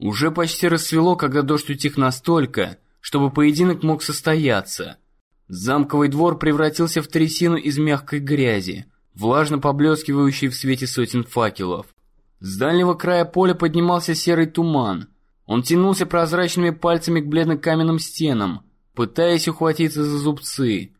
Уже почти рассвело, когда дождь утих настолько, чтобы поединок мог состояться. Замковый двор превратился в трясину из мягкой грязи, влажно поблескивающей в свете сотен факелов. С дальнего края поля поднимался серый туман. Он тянулся прозрачными пальцами к бледно-каменным стенам, пытаясь ухватиться за зубцы.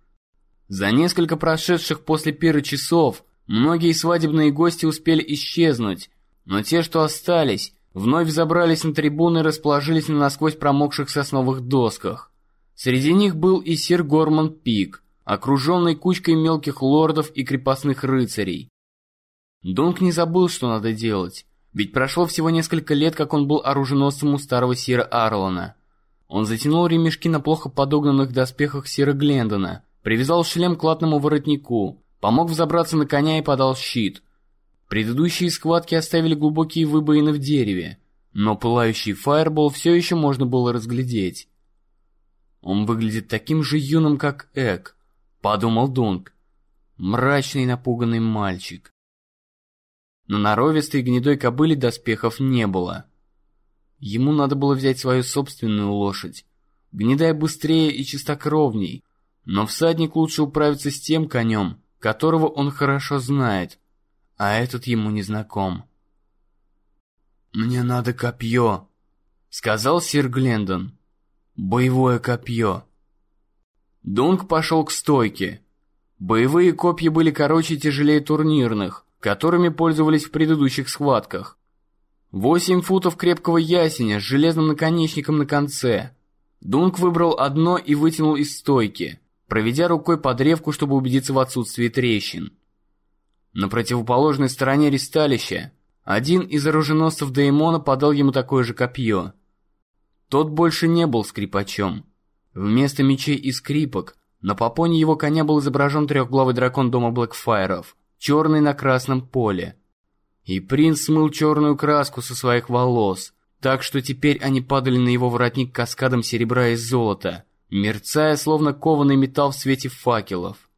За несколько прошедших после пира часов многие свадебные гости успели исчезнуть, но те, что остались, вновь забрались на трибуны и расположились на насквозь промокших сосновых досках. Среди них был и сир Горман Пик, окруженный кучкой мелких лордов и крепостных рыцарей. Донг не забыл, что надо делать, ведь прошло всего несколько лет, как он был оруженосцем у старого сира Арлона. Он затянул ремешки на плохо подогнанных доспехах сира Глендона, привязал шлем к латному воротнику, помог взобраться на коня и подал щит. Предыдущие схватки оставили глубокие выбоины в дереве, но пылающий фаербол все еще можно было разглядеть. Он выглядит таким же юным, как Эк, подумал Дунк. Мрачный напуганный мальчик. На норовистой гнедой кобыле доспехов не было. Ему надо было взять свою собственную лошадь. Гнедая быстрее и чистокровней, но всадник лучше управится с тем конем, которого он хорошо знает, а этот ему не знаком. «Мне надо копье», — сказал сир Глендон. «Боевое копье». Дунк пошел к стойке. Боевые копья были короче и тяжелее турнирных, которыми пользовались в предыдущих схватках. Восемь футов крепкого ясеня с железным наконечником на конце. Дунк выбрал одно и вытянул из стойки, проведя рукой по древку, чтобы убедиться в отсутствии трещин. На противоположной стороне ристалища один из оруженосцев Деймона подал ему такое же копье. Тот больше не был скрипачом. Вместо мечей и скрипок на попоне его коня был изображен трехглавый дракон дома Блэкфайров черный на красном поле. И принц смыл черную краску со своих волос, так что теперь они падали на его воротник каскадом серебра и золота, мерцая, словно кованый металл в свете факелов.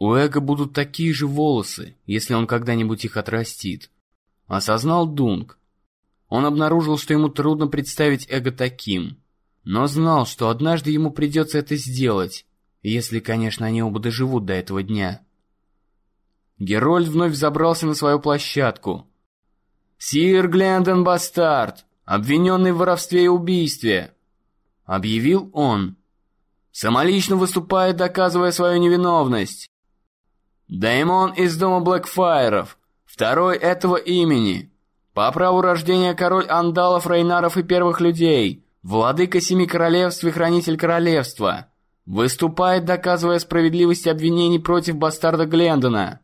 У Эго будут такие же волосы, если он когда-нибудь их отрастит. Осознал Дунк. Он обнаружил, что ему трудно представить Эго таким, но знал, что однажды ему придется это сделать, если, конечно, они оба доживут до этого дня. Герольд вновь забрался на свою площадку. «Сир Глендон Бастард, обвиненный в воровстве и убийстве!» Объявил он. Самолично выступает, доказывая свою невиновность. Даймон из дома Блэкфайров, второй этого имени. По праву рождения король Андалов, Рейнаров и первых людей, владыка семи королевств и хранитель королевства. Выступает, доказывая справедливость обвинений против бастарда Глендона.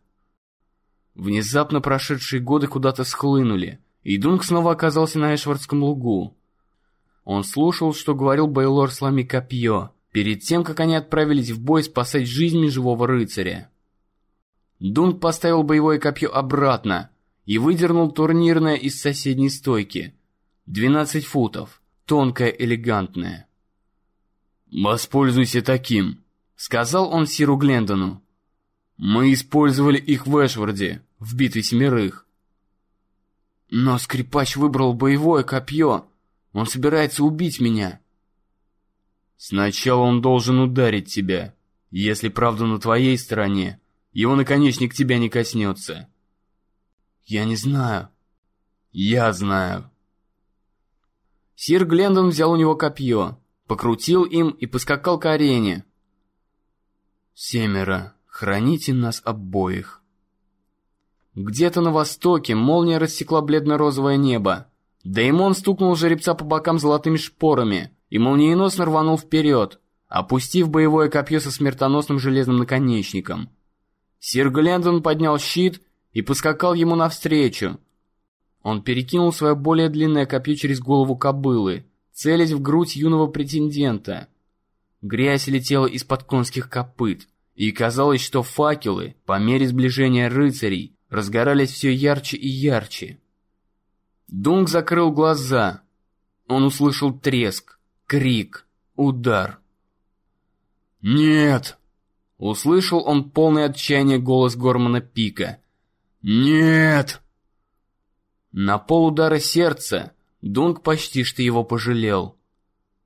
Внезапно прошедшие годы куда-то схлынули, и Дунк снова оказался на Эшвардском лугу. Он слушал, что говорил Бейлор сломи копье, перед тем, как они отправились в бой спасать жизнь живого рыцаря. Дунк поставил боевое копье обратно и выдернул турнирное из соседней стойки. 12 футов, тонкое, элегантное. «Воспользуйся таким», — сказал он Сиру Глендону. «Мы использовали их в Эшварде, в битве семерых. Но скрипач выбрал боевое копье. Он собирается убить меня. Сначала он должен ударить тебя. Если правда на твоей стороне, его наконечник тебя не коснется. Я не знаю. Я знаю. Сир Глендон взял у него копье, покрутил им и поскакал к арене. Семеро, храните нас обоих. Где-то на востоке молния рассекла бледно-розовое небо. Деймон стукнул жеребца по бокам золотыми шпорами и молниеносно рванул вперед, опустив боевое копье со смертоносным железным наконечником. Сир Глендон поднял щит и поскакал ему навстречу. Он перекинул свое более длинное копье через голову кобылы, целясь в грудь юного претендента. Грязь летела из-под конских копыт, и казалось, что факелы, по мере сближения рыцарей, разгорались все ярче и ярче. Дунк закрыл глаза. Он услышал треск, крик, удар. «Нет!» Услышал он полный отчаяния голос Гормана Пика. «Нет!» На полудара сердца Дунк почти что его пожалел.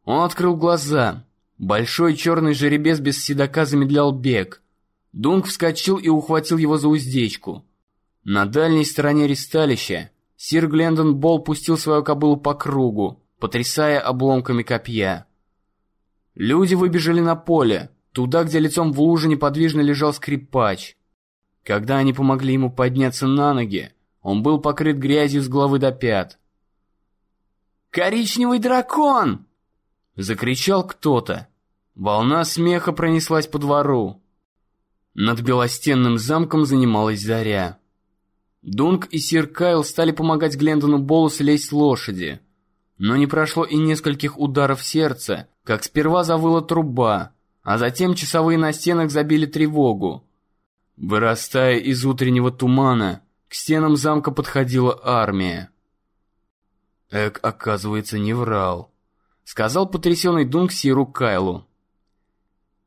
Он открыл глаза. Большой черный жеребец без седока замедлял бег. Дунк вскочил и ухватил его за уздечку. На дальней стороне ристалища сир Глендон Болл пустил свою кобылу по кругу, потрясая обломками копья. Люди выбежали на поле, туда, где лицом в луже неподвижно лежал скрипач. Когда они помогли ему подняться на ноги, он был покрыт грязью с головы до пят. «Коричневый дракон!» — закричал кто-то. Волна смеха пронеслась по двору. Над белостенным замком занималась заря. Дунк и сир Кайл стали помогать Глендону Болу слезть с лошади. Но не прошло и нескольких ударов сердца, как сперва завыла труба, а затем часовые на стенах забили тревогу. Вырастая из утреннего тумана, к стенам замка подходила армия. Эк, оказывается, не врал, сказал потрясенный Дунк Сиру Кайлу.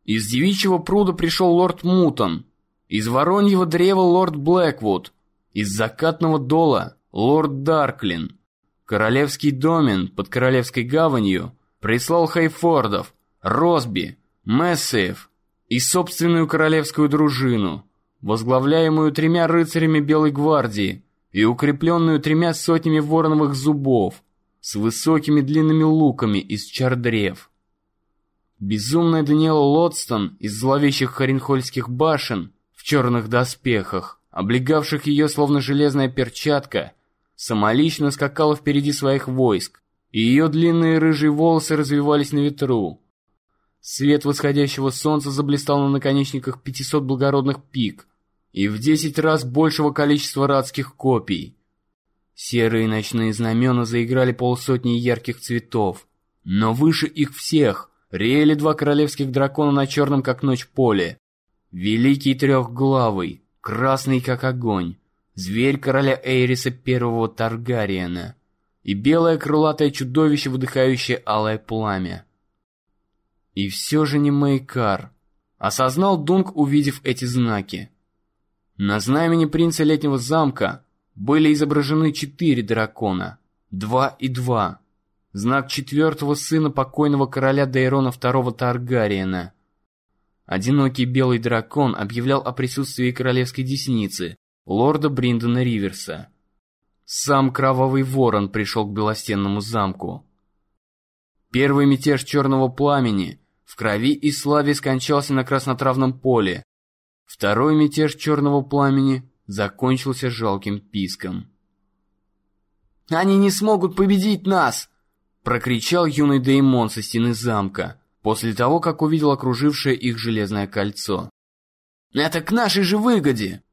Из девичьего пруда пришел лорд Мутон, из вороньего древа лорд Блэквуд, из закатного дола лорд Дарклин. Королевский домен под Королевской гаванью прислал Хайфордов, Росби, Мессеев и собственную королевскую дружину, возглавляемую тремя рыцарями Белой гвардии и укрепленную тремя сотнями вороновых зубов с высокими длинными луками из чардрев. Безумная Даниэла Лотстон из зловещих Харинхольских башен в черных доспехах, облегавших ее словно железная перчатка, самолично скакала впереди своих войск, и ее длинные рыжие волосы развивались на ветру. Свет восходящего солнца заблистал на наконечниках 500 благородных пик и в 10 раз большего количества радских копий. Серые ночные знамена заиграли полсотни ярких цветов, но выше их всех реяли два королевских дракона на черном как ночь поле. Великий трехглавый, красный как огонь, зверь короля Эйриса первого Таргариена и белое крылатое чудовище, выдыхающее алое пламя. И все же не Мейкар, осознал Дунк, увидев эти знаки. На знамени принца летнего замка были изображены четыре дракона, два и два. Знак четвертого сына покойного короля Дейрона II Таргариена. Одинокий белый дракон объявлял о присутствии королевской десницы, лорда Бриндона Риверса. Сам Кровавый Ворон пришел к Белостенному замку. Первый мятеж Черного Пламени в крови и славе скончался на краснотравном поле. Второй мятеж Черного Пламени закончился жалким писком. «Они не смогут победить нас!» — прокричал юный Деймон со стены замка, после того, как увидел окружившее их железное кольцо. «Это к нашей же выгоде!»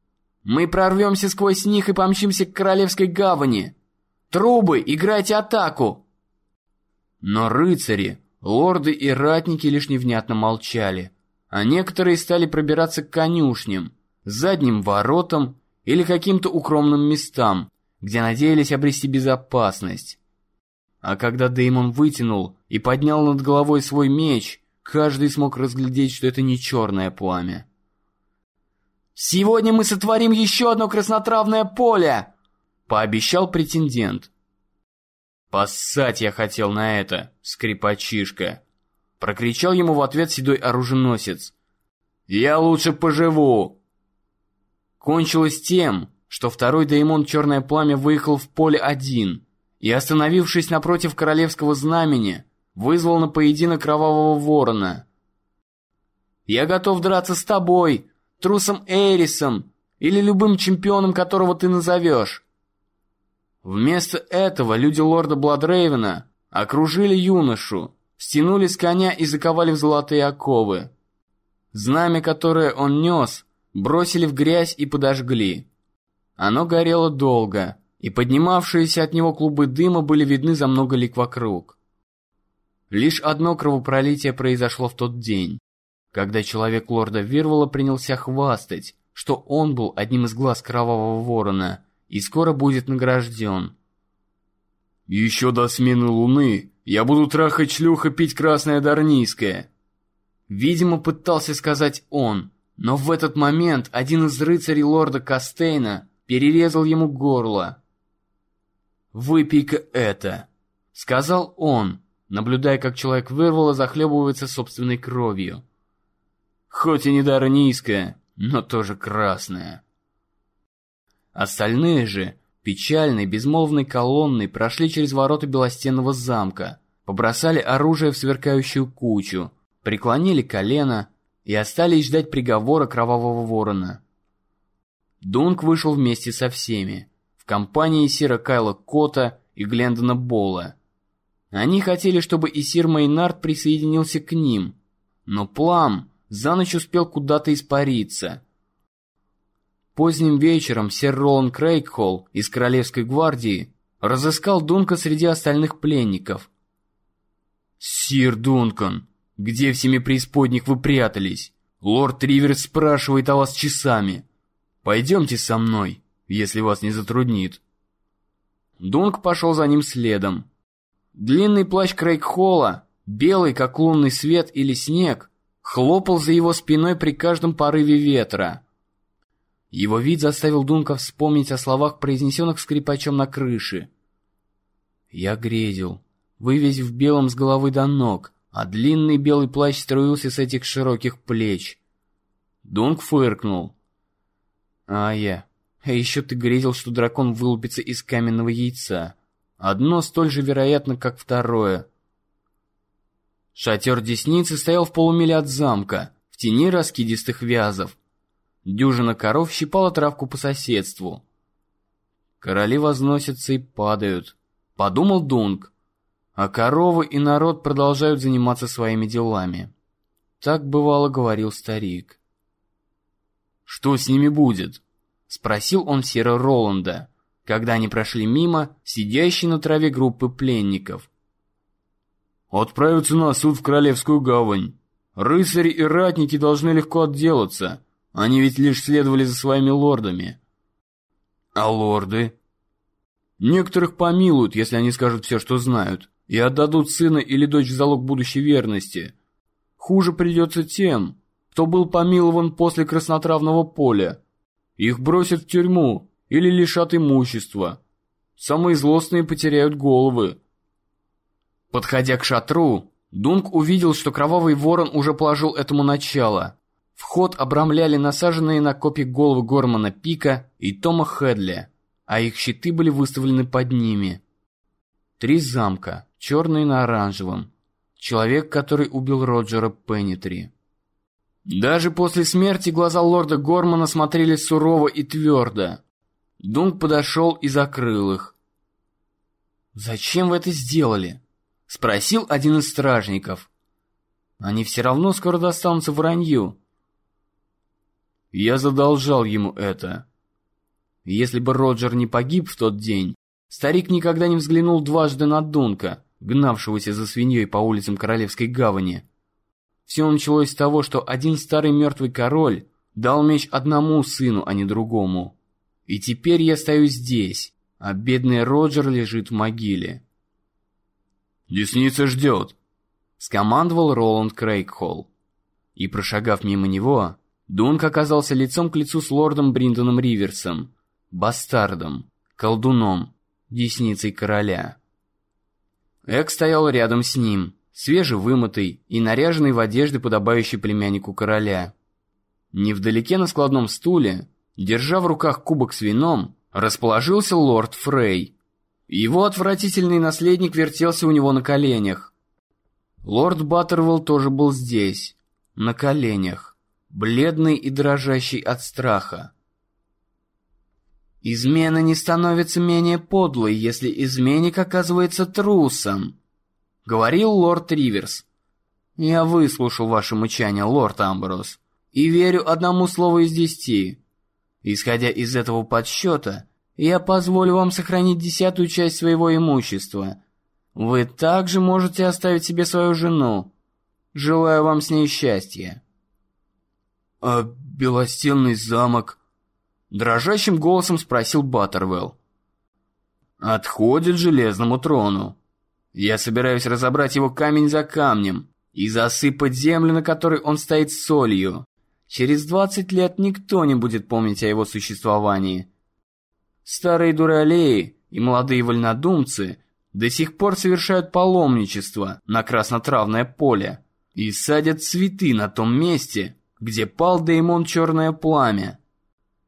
Мы прорвемся сквозь них и помчимся к Королевской гавани. Трубы, играйте атаку!» Но рыцари, лорды и ратники лишь невнятно молчали, а некоторые стали пробираться к конюшням, задним воротам или каким-то укромным местам, где надеялись обрести безопасность. А когда Деймон вытянул и поднял над головой свой меч, каждый смог разглядеть, что это не черное пламя. «Сегодня мы сотворим еще одно краснотравное поле!» — пообещал претендент. «Поссать я хотел на это, скрипачишка!» — прокричал ему в ответ седой оруженосец. «Я лучше поживу!» Кончилось тем, что второй Деймон Черное Пламя выехал в поле один и, остановившись напротив королевского знамени, вызвал на поединок Кровавого Ворона. «Я готов драться с тобой!» трусом Эрисом или любым чемпионом, которого ты назовешь. Вместо этого люди лорда Бладрейвена окружили юношу, стянули с коня и заковали в золотые оковы. Знамя, которое он нес, бросили в грязь и подожгли. Оно горело долго, и поднимавшиеся от него клубы дыма были видны за много лик вокруг. Лишь одно кровопролитие произошло в тот день когда человек лорда Вирвола принялся хвастать, что он был одним из глаз Кровавого Ворона и скоро будет награжден. «Еще до смены луны я буду трахать шлюх и пить красное дарнийское!» Видимо, пытался сказать он, но в этот момент один из рыцарей лорда Кастейна перерезал ему горло. «Выпей-ка это!» сказал он, наблюдая, как человек вырвало захлебывается собственной кровью. Хоть и не дарнийская, но тоже красная. Остальные же, печальной, безмолвной колонной, прошли через ворота белостенного замка, побросали оружие в сверкающую кучу, преклонили колено и остались ждать приговора кровавого ворона. Дунк вышел вместе со всеми, в компании Сира Кайла Кота и Глендона Болла. Они хотели, чтобы и Сир Мейнард присоединился к ним, но Плам за ночь успел куда-то испариться. Поздним вечером сэр Ролан Крейгхолл из Королевской гвардии разыскал Дунка среди остальных пленников. «Сир Дункан, где в семи преисподних вы прятались? Лорд Риверс спрашивает о вас часами. Пойдемте со мной, если вас не затруднит». Дунк пошел за ним следом. Длинный плащ Крейгхолла, белый, как лунный свет или снег, хлопал за его спиной при каждом порыве ветра. Его вид заставил Дунка вспомнить о словах, произнесенных скрипачом на крыше. «Я грезил. Вы весь в белом с головы до ног, а длинный белый плащ струился с этих широких плеч». Дунк фыркнул. «А я. А еще ты грезил, что дракон вылупится из каменного яйца. Одно столь же вероятно, как второе». Шатер Десницы стоял в полумиле от замка, в тени раскидистых вязов. Дюжина коров щипала травку по соседству. Короли возносятся и падают, подумал Дунк. А коровы и народ продолжают заниматься своими делами. Так бывало говорил старик. Что с ними будет? Спросил он Сера Роланда, когда они прошли мимо сидящей на траве группы пленников. Отправятся на суд в Королевскую гавань. Рыцари и ратники должны легко отделаться. Они ведь лишь следовали за своими лордами. А лорды? Некоторых помилуют, если они скажут все, что знают, и отдадут сына или дочь в залог будущей верности. Хуже придется тем, кто был помилован после краснотравного поля. Их бросят в тюрьму или лишат имущества. Самые злостные потеряют головы. Подходя к шатру, Дунк увидел, что кровавый ворон уже положил этому начало. Вход обрамляли насаженные на копья головы Гормана Пика и Тома Хедли, а их щиты были выставлены под ними. Три замка, черные на оранжевом. Человек, который убил Роджера Пеннитри. Даже после смерти глаза лорда Гормана смотрели сурово и твердо. Дунк подошел и закрыл их. «Зачем вы это сделали?» — спросил один из стражников. «Они все равно скоро достанутся вранью. Я задолжал ему это. Если бы Роджер не погиб в тот день, старик никогда не взглянул дважды на Дунка, гнавшегося за свиньей по улицам Королевской гавани. Все началось с того, что один старый мертвый король дал меч одному сыну, а не другому. И теперь я стою здесь, а бедный Роджер лежит в могиле. «Десница ждет», — скомандовал Роланд Крейгхолл. И, прошагав мимо него, Дунк оказался лицом к лицу с лордом Бриндоном Риверсом, бастардом, колдуном, десницей короля. Эк стоял рядом с ним, свежевымытый и наряженный в одежды, подобающей племяннику короля. Невдалеке на складном стуле, держа в руках кубок с вином, расположился лорд Фрей. Его отвратительный наследник вертелся у него на коленях. Лорд Баттервелл тоже был здесь, на коленях бледный и дрожащий от страха. «Измена не становится менее подлой, если изменник оказывается трусом», — говорил лорд Риверс. «Я выслушал ваше мычание, лорд Амброс, и верю одному слову из десяти. Исходя из этого подсчета, я позволю вам сохранить десятую часть своего имущества. Вы также можете оставить себе свою жену. Желаю вам с ней счастья». «А белостенный замок?» Дрожащим голосом спросил Баттервелл. «Отходит железному трону. Я собираюсь разобрать его камень за камнем и засыпать землю, на которой он стоит солью. Через двадцать лет никто не будет помнить о его существовании. Старые дуралеи и молодые вольнодумцы до сих пор совершают паломничество на краснотравное поле и садят цветы на том месте, где пал Деймон Черное Пламя.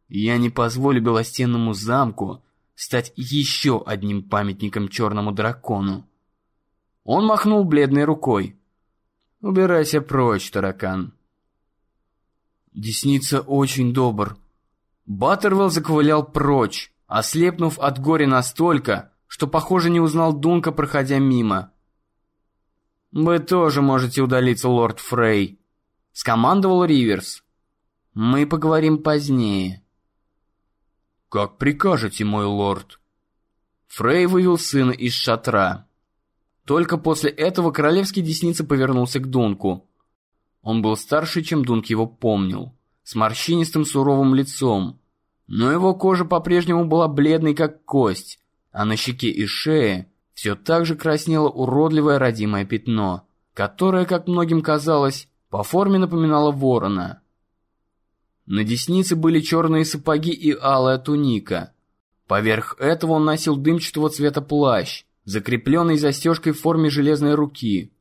Я не позволю Белостенному замку стать еще одним памятником Черному Дракону. Он махнул бледной рукой. «Убирайся прочь, таракан». Десница очень добр. Баттервелл заковылял прочь, ослепнув от горя настолько, что, похоже, не узнал Дунка, проходя мимо. «Вы тоже можете удалиться, лорд Фрей», — скомандовал Риверс. «Мы поговорим позднее». «Как прикажете, мой лорд». Фрей вывел сына из шатра. Только после этого королевский десница повернулся к Дунку. Он был старше, чем Дунк его помнил, с морщинистым суровым лицом, но его кожа по-прежнему была бледной, как кость, а на щеке и шее все так же краснело уродливое родимое пятно, которое, как многим казалось, по форме напоминало ворона. На деснице были черные сапоги и алая туника. Поверх этого он носил дымчатого цвета плащ, закрепленный застежкой в форме железной руки.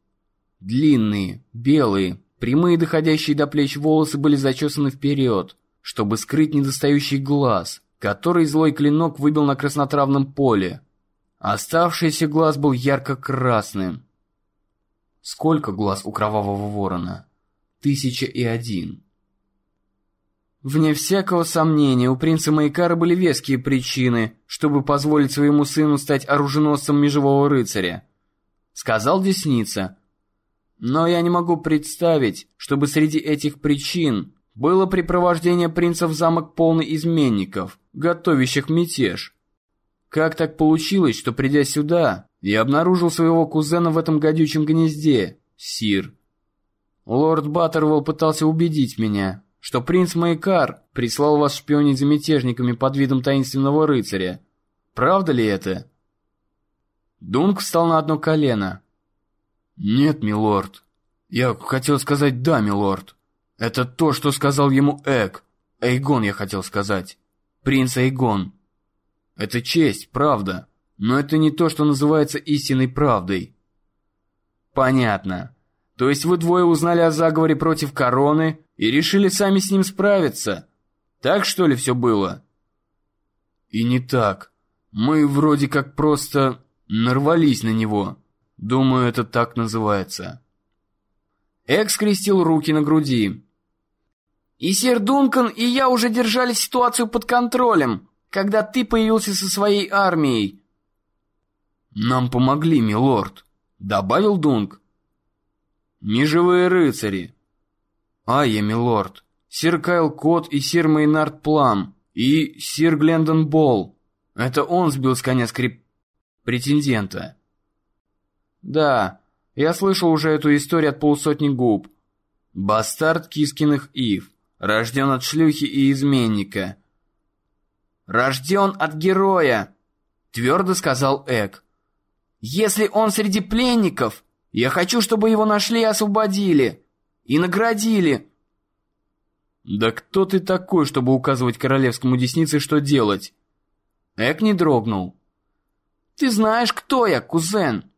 Длинные, белые, прямые доходящие до плеч волосы были зачесаны вперед, чтобы скрыть недостающий глаз, который злой клинок выбил на краснотравном поле. Оставшийся глаз был ярко-красным. Сколько глаз у кровавого ворона? Тысяча и один. Вне всякого сомнения, у принца Майкара были веские причины, чтобы позволить своему сыну стать оруженосцем межевого рыцаря. Сказал Десница. Но я не могу представить, чтобы среди этих причин было припровождение принца в замок полный изменников, готовящих мятеж. Как так получилось, что придя сюда, я обнаружил своего кузена в этом гадючем гнезде, Сир? Лорд Баттервелл пытался убедить меня, что принц Майкар прислал вас шпионить за мятежниками под видом таинственного рыцаря. Правда ли это?» Дунк встал на одно колено. «Нет, милорд. Я хотел сказать «да, милорд». Это то, что сказал ему Эк. Эйгон, я хотел сказать. Принц Эйгон. Это честь, правда. Но это не то, что называется истинной правдой». «Понятно. То есть вы двое узнали о заговоре против короны и решили сами с ним справиться. Так что ли все было? И не так. Мы вроде как просто нарвались на него. Думаю, это так называется. Экс скрестил руки на груди. И сэр Дункан, и я уже держали ситуацию под контролем, когда ты появился со своей армией. Нам помогли, милорд, добавил Дунк. Межевые рыцари, «А, я милорд. Сир Кайл Кот и сир Мейнард Плам. И сир Глендон Болл. Это он сбил с коня скрип... претендента». «Да, я слышал уже эту историю от полусотни губ. Бастард Кискиных Ив. Рожден от шлюхи и изменника». «Рожден от героя», — твердо сказал Эк. «Если он среди пленников, я хочу, чтобы его нашли и освободили и наградили. Да кто ты такой, чтобы указывать королевскому деснице, что делать? Эк не дрогнул. Ты знаешь, кто я, кузен.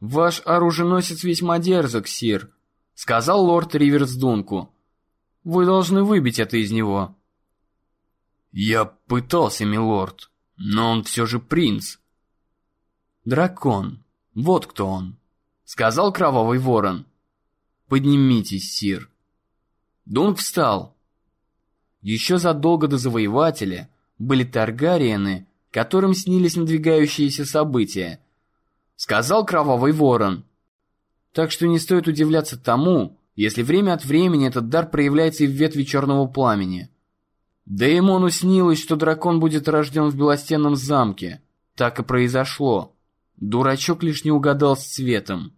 Ваш оруженосец весьма дерзок, сир, сказал лорд Риверс Дунку. Вы должны выбить это из него. Я пытался, милорд, но он все же принц. Дракон, вот кто он, сказал кровавый ворон. «Поднимитесь, сир». Дунк встал. Еще задолго до завоевателя были Таргариены, которым снились надвигающиеся события. Сказал Кровавый Ворон. Так что не стоит удивляться тому, если время от времени этот дар проявляется и в ветви Черного Пламени. Деймону снилось, что дракон будет рожден в Белостенном замке. Так и произошло. Дурачок лишь не угадал с цветом.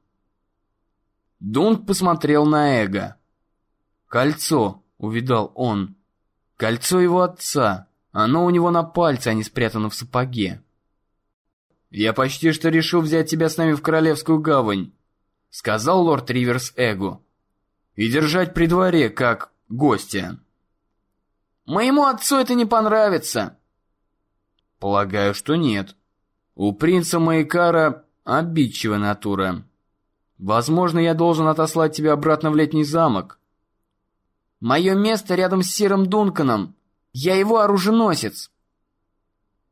Дунк посмотрел на Эго. «Кольцо», — увидал он. «Кольцо его отца. Оно у него на пальце, а не спрятано в сапоге». «Я почти что решил взять тебя с нами в Королевскую гавань», — сказал лорд Риверс Эгу. «И держать при дворе, как гостя». «Моему отцу это не понравится». «Полагаю, что нет. У принца Майкара обидчивая натура. Возможно, я должен отослать тебя обратно в летний замок. Мое место рядом с Сиром Дунканом. Я его оруженосец.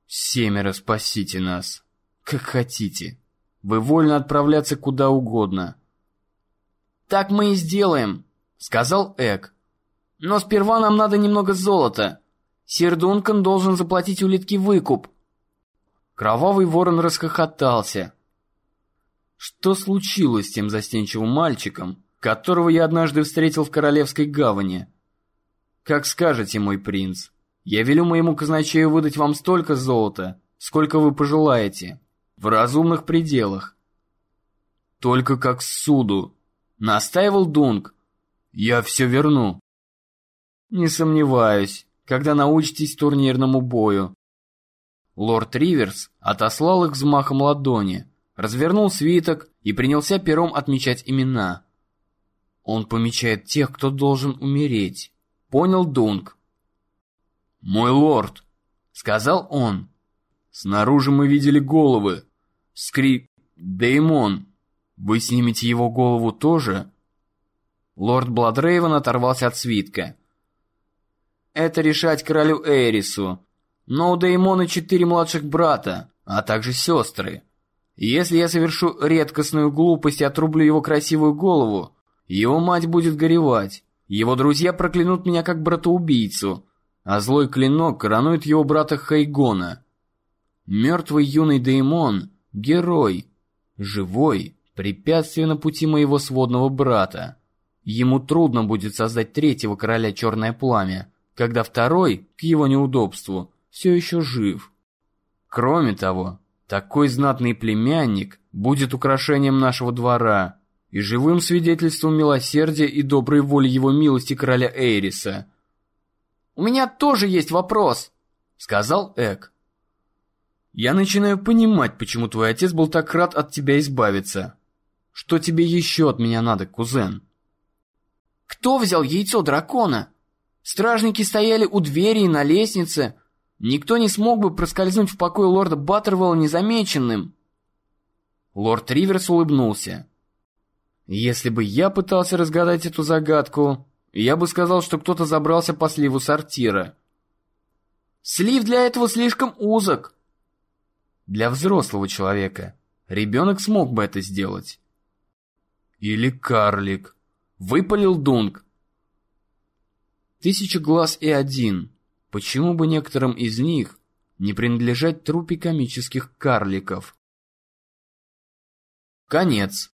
Семеро спасите нас. Как хотите. Вы вольны отправляться куда угодно. Так мы и сделаем, сказал Эк. Но сперва нам надо немного золота. Сир Дункан должен заплатить улитки выкуп. Кровавый ворон расхохотался. Что случилось с тем застенчивым мальчиком, которого я однажды встретил в Королевской гавани? Как скажете, мой принц, я велю моему казначею выдать вам столько золота, сколько вы пожелаете, в разумных пределах. Только как суду, настаивал Дунк. Я все верну. Не сомневаюсь, когда научитесь турнирному бою. Лорд Риверс отослал их взмахом ладони, развернул свиток и принялся пером отмечать имена. Он помечает тех, кто должен умереть. Понял Дунк. «Мой лорд», — сказал он. «Снаружи мы видели головы. Скрип... Деймон. Вы снимете его голову тоже?» Лорд Бладрейвен оторвался от свитка. «Это решать королю Эрису. Но у Деймона четыре младших брата, а также сестры. Если я совершу редкостную глупость и отрублю его красивую голову, его мать будет горевать. Его друзья проклянут меня как братоубийцу, а злой клинок коронует его брата Хайгона. Мертвый юный Деймон — герой, живой, препятствие на пути моего сводного брата. Ему трудно будет создать третьего короля Черное Пламя, когда второй, к его неудобству, все еще жив. Кроме того, такой знатный племянник будет украшением нашего двора и живым свидетельством милосердия и доброй воли его милости короля Эйриса. «У меня тоже есть вопрос», — сказал Эк. «Я начинаю понимать, почему твой отец был так рад от тебя избавиться. Что тебе еще от меня надо, кузен?» «Кто взял яйцо дракона? Стражники стояли у двери и на лестнице, Никто не смог бы проскользнуть в покой лорда Баттервелла незамеченным. Лорд Риверс улыбнулся. Если бы я пытался разгадать эту загадку, я бы сказал, что кто-то забрался по сливу сортира. Слив для этого слишком узок. Для взрослого человека. Ребенок смог бы это сделать. Или карлик. Выпалил Дунк. Тысяча глаз и один. Почему бы некоторым из них не принадлежать трупе комических карликов? Конец.